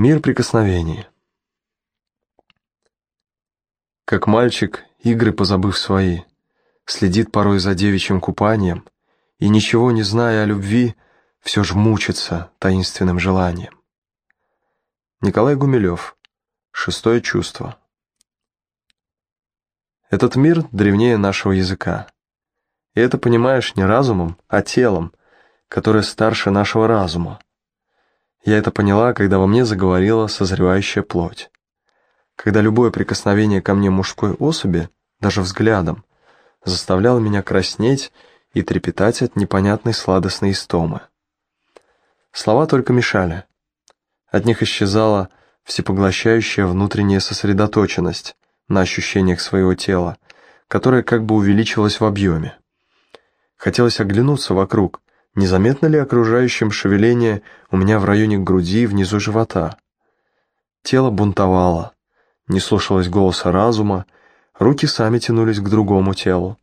Мир прикосновений. Как мальчик, игры позабыв свои, следит порой за девичьим купанием и, ничего не зная о любви, все ж мучится таинственным желанием. Николай Гумилев. Шестое чувство. Этот мир древнее нашего языка. И это понимаешь не разумом, а телом, которое старше нашего разума. Я это поняла, когда во мне заговорила созревающая плоть. Когда любое прикосновение ко мне мужской особи, даже взглядом, заставляло меня краснеть и трепетать от непонятной сладостной истомы. Слова только мешали. От них исчезала всепоглощающая внутренняя сосредоточенность на ощущениях своего тела, которая как бы увеличилась в объеме. Хотелось оглянуться вокруг, Незаметно ли окружающим шевеление у меня в районе груди и внизу живота? Тело бунтовало, не слушалось голоса разума, руки сами тянулись к другому телу.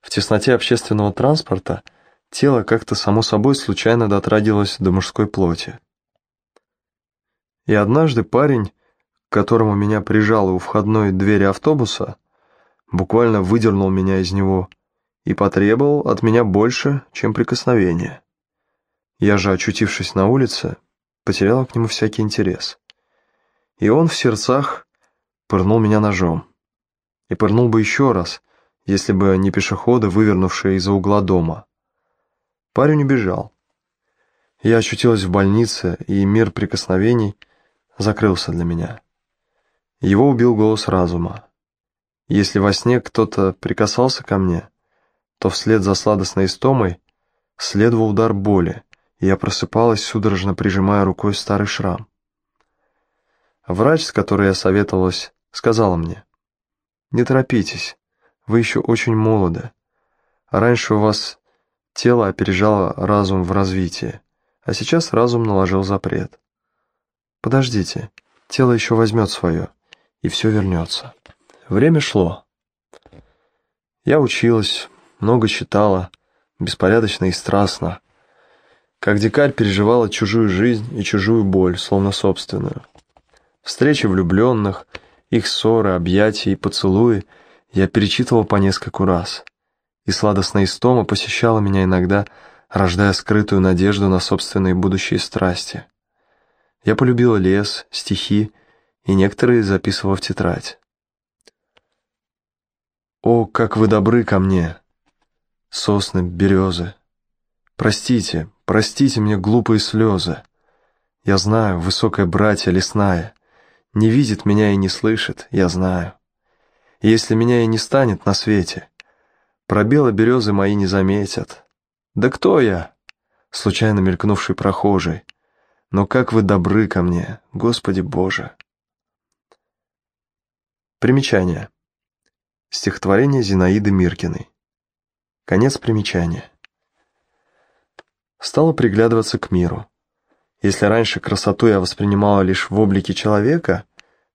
В тесноте общественного транспорта тело как-то само собой случайно дотрагивалось до мужской плоти. И однажды парень, к которому меня прижало у входной двери автобуса, буквально выдернул меня из него и потребовал от меня больше, чем прикосновение. Я же, очутившись на улице, потеряла к нему всякий интерес. И он в сердцах пырнул меня ножом. И пырнул бы еще раз, если бы не пешеходы, вывернувшие из-за угла дома. Парень убежал. Я очутилась в больнице, и мир прикосновений закрылся для меня. Его убил голос разума. Если во сне кто-то прикасался ко мне, то вслед за сладостной истомой следовал удар боли, и я просыпалась, судорожно прижимая рукой старый шрам. Врач, с которой я советовалась, сказала мне, «Не торопитесь, вы еще очень молоды. Раньше у вас тело опережало разум в развитии, а сейчас разум наложил запрет. Подождите, тело еще возьмет свое, и все вернется». Время шло. Я училась, много читала, беспорядочно и страстно. Как дикарь переживала чужую жизнь и чужую боль, словно собственную. Встречи влюбленных, их ссоры, объятия и поцелуи я перечитывал по нескольку раз. И сладостная истома посещала меня иногда, рождая скрытую надежду на собственные будущие страсти. Я полюбила лес, стихи, и некоторые записывала в тетрадь. «О, как вы добры ко мне!» Сосны, березы. Простите, простите мне глупые слезы. Я знаю, высокая братья лесная, не видит меня и не слышит, я знаю. Если меня и не станет на свете, пробелы березы мои не заметят. Да кто я? Случайно мелькнувший прохожий. Но как вы добры ко мне, Господи Боже! Примечание. Стихотворение Зинаиды Миркиной. Конец примечания. Стала приглядываться к миру. Если раньше красоту я воспринимала лишь в облике человека,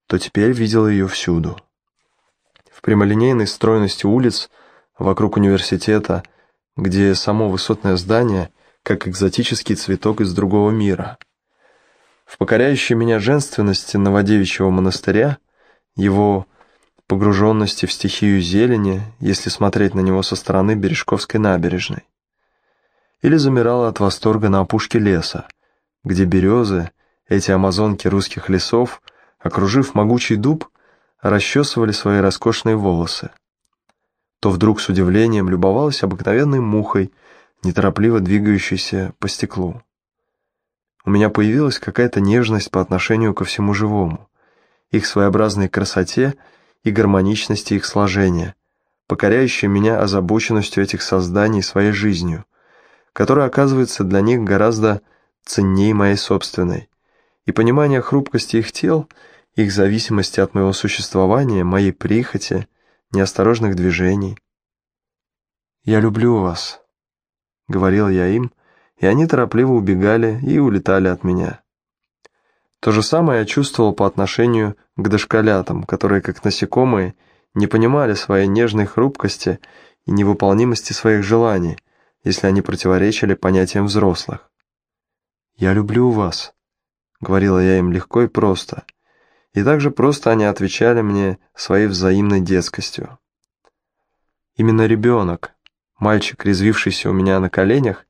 то теперь видела ее всюду. В прямолинейной стройности улиц вокруг университета, где само высотное здание как экзотический цветок из другого мира. В покоряющей меня женственности Новодевичьего монастыря, его погруженности в стихию зелени, если смотреть на него со стороны Бережковской набережной. Или замирала от восторга на опушке леса, где березы, эти амазонки русских лесов, окружив могучий дуб, расчесывали свои роскошные волосы. То вдруг с удивлением любовалась обыкновенной мухой, неторопливо двигающейся по стеклу. У меня появилась какая-то нежность по отношению ко всему живому, их своеобразной красоте — и гармоничности их сложения, покоряющей меня озабоченностью этих созданий своей жизнью, которая оказывается для них гораздо ценнее моей собственной, и понимание хрупкости их тел, их зависимости от моего существования, моей прихоти, неосторожных движений. «Я люблю вас», — говорил я им, и они торопливо убегали и улетали от меня. То же самое я чувствовал по отношению к дошколятам, которые, как насекомые, не понимали своей нежной хрупкости и невыполнимости своих желаний, если они противоречили понятиям взрослых. «Я люблю вас», — говорила я им легко и просто. И также просто они отвечали мне своей взаимной детскостью. Именно ребенок, мальчик, резвившийся у меня на коленях,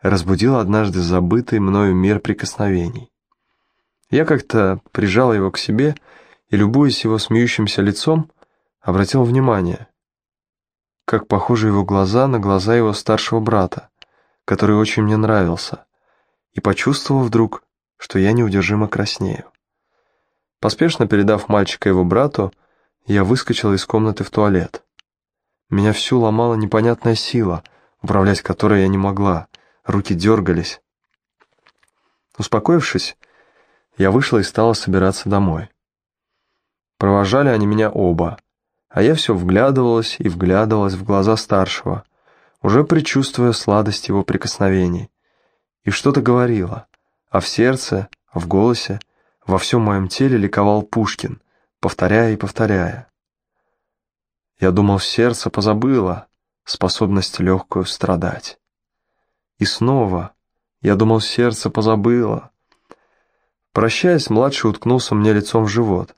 разбудил однажды забытый мною мир прикосновений. Я как-то прижал его к себе и, любуясь его смеющимся лицом, обратил внимание, как похожи его глаза на глаза его старшего брата, который очень мне нравился, и почувствовал вдруг, что я неудержимо краснею. Поспешно передав мальчика его брату, я выскочил из комнаты в туалет. Меня всю ломала непонятная сила, управлять которой я не могла, руки дергались. Успокоившись, я вышла и стала собираться домой. Провожали они меня оба, а я все вглядывалась и вглядывалась в глаза старшего, уже предчувствуя сладость его прикосновений. И что-то говорила, а в сердце, в голосе, во всем моем теле ликовал Пушкин, повторяя и повторяя. Я думал, сердце позабыло способность легкую страдать. И снова, я думал, сердце позабыло. Прощаясь, младший уткнулся мне лицом в живот,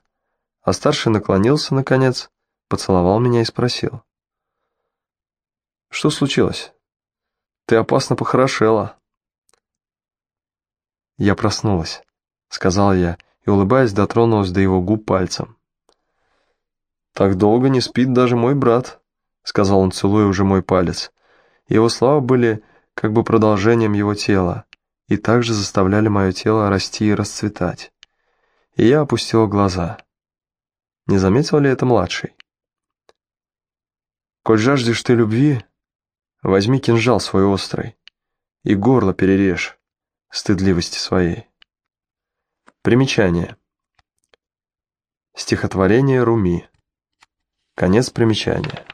а старший наклонился, наконец, поцеловал меня и спросил. «Что случилось? Ты опасно похорошела». «Я проснулась», — сказал я, и, улыбаясь, дотронулась до его губ пальцем. «Так долго не спит даже мой брат», — сказал он, целуя уже мой палец. Его слова были как бы продолжением его тела и также заставляли мое тело расти и расцветать. И я опустила глаза. Не заметил ли это младший? «Коль жаждешь ты любви, возьми кинжал свой острый и горло перережь стыдливости своей». Примечание. Стихотворение Руми. Конец примечания.